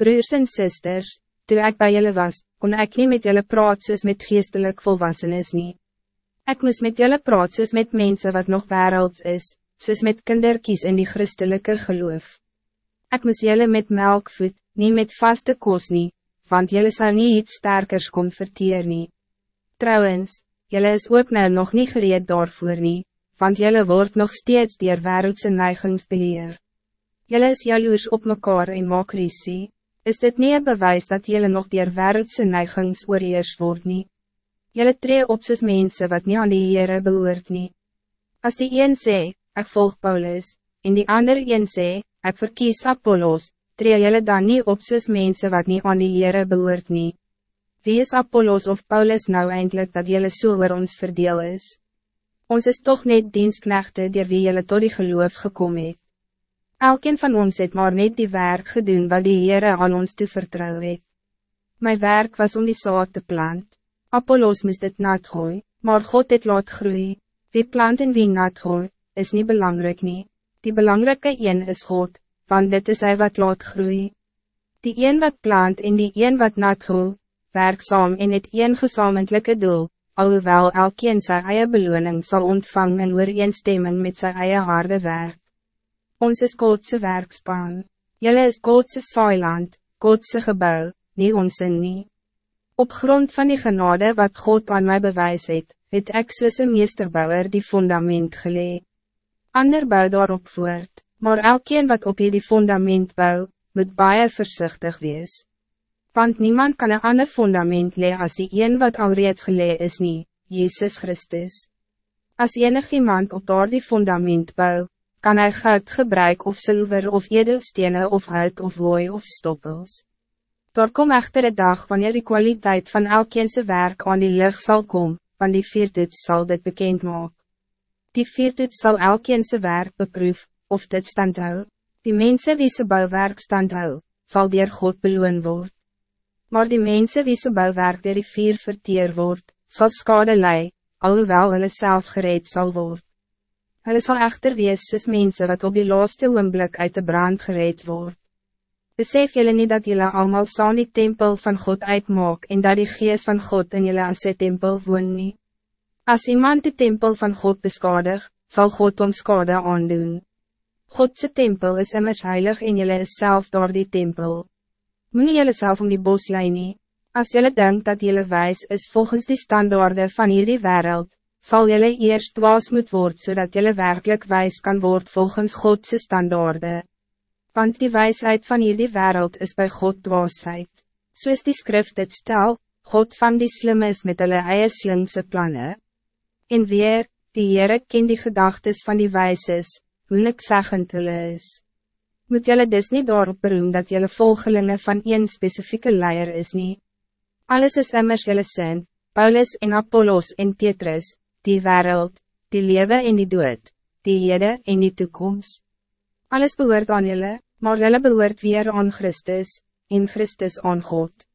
Broers en sisters, toen ik bij jullie was, kon ik niet met jullie praat soos met geestelijk volwassenes nie. Ik moest met jullie praat soos met mensen wat nog wereld is, soos met kinderkies in die christelijke geloof. Ik moest jullie met melk voed, niet met vaste koos nie, want jullie zal niet iets sterkers kon verteer nie. Trouwens, jullie is ook nou nog niet gereed daarvoor nie, want jullie wordt nog steeds dier wereldse neigings beheer. Jullie is jaloers op mekaar en maak risie. Is dit niet een bewijs dat jullie nog dier wereldse neigings oorheers word nie? Jullie tree op soos mense wat niet aan die Heere behoort nie. As die een sê, ek volg Paulus, en die ander een sê, ek verkies Apollos, tree jullie dan niet op soos mense wat niet aan die Heere behoort nie. Wie is Apollos of Paulus nou eindelijk dat jullie so oor ons verdeel is? Ons is toch net dienstknechte die wie jullie tot die geloof gekomen het. Elkeen van ons het maar net die werk gedoen wat die Heere aan ons toevertrouw het. My werk was om die saad te plant. Apollos moest het nat gooi, maar God het laat groei. Wie plant en wie nat gooi, is niet belangrijk nie. Die belangrijke een is God, want dit is hy wat laat groei. Die een wat plant en die een wat nat gooi, werkzaam in het een gezamentlijke doel, alhoewel elkeen sy eie beloning zal ontvangen en ooreenstemming met sy eie harde werk. Ons is Godse werkspan. Jelle is Godse saailand, Godse gebouw, nie ons nie. Op grond van die genade wat God aan mij bewijs het, het ek soos meesterbouwer die fundament gelee. Ander bouw daarop voort, maar elkeen wat op die fundament bouw, moet baie voorzichtig wees. Want niemand kan een ander fundament lee als die een wat al reeds gelee is nie, Jezus Christus. Als enig iemand op daar die fundament bouw, kan hij goud gebruiken of zilver of edelstenen of hout of wooi of stoppels. Daar kom echter de dag wanneer de kwaliteit van elkeense werk aan die lucht zal komen, want die viertoets zal dit bekend maken. Die viertoets zal elkeense werk beproef, of dit stand hou. Die mensen wie ze bouwwerk stand hou, zal dier God beloon word. Maar die mensen wie ze bouwwerk dier die vier verteer word, zal skade lei, alhoewel hulle self gereed zal worden. Hulle sal echter wees soos mense wat op die laaste oomblik uit de brand gereed word. Besef jullie niet dat jullie allemaal saam die tempel van God uitmaak en dat die geest van God in jullie as sy tempel woon nie. As iemand die tempel van God beskadig, zal God om skade aandoen. Godse tempel is immers heilig en jullie is zelf door die tempel. Moet jullie zelf om die bos lei nie. As jullie denkt dat jullie wijs is volgens die standaarden van hierdie wereld, zal jullie eerst dwaas moet worden zodat jullie werkelijk wijs kan worden volgens Godse standaarden. Want die wijsheid van jullie wereld is bij God dwaasheid. Zo is die schrift het stel, God van die slim is met hulle eie slimse plannen. En weer, die Heere ken die gedachtes van die wijses, hoe ik zeggend hulle is. Moet jullie dus niet daarop beroem dat jullie volgelingen van een specifieke leier is niet. Alles is immers jullie zijn, Paulus en Apollos en Petrus, die wereld, die leven en die dood, die hede en die toekomst. Alles behoort aan jullie, maar jullie behoort weer aan Christus, en Christus aan God.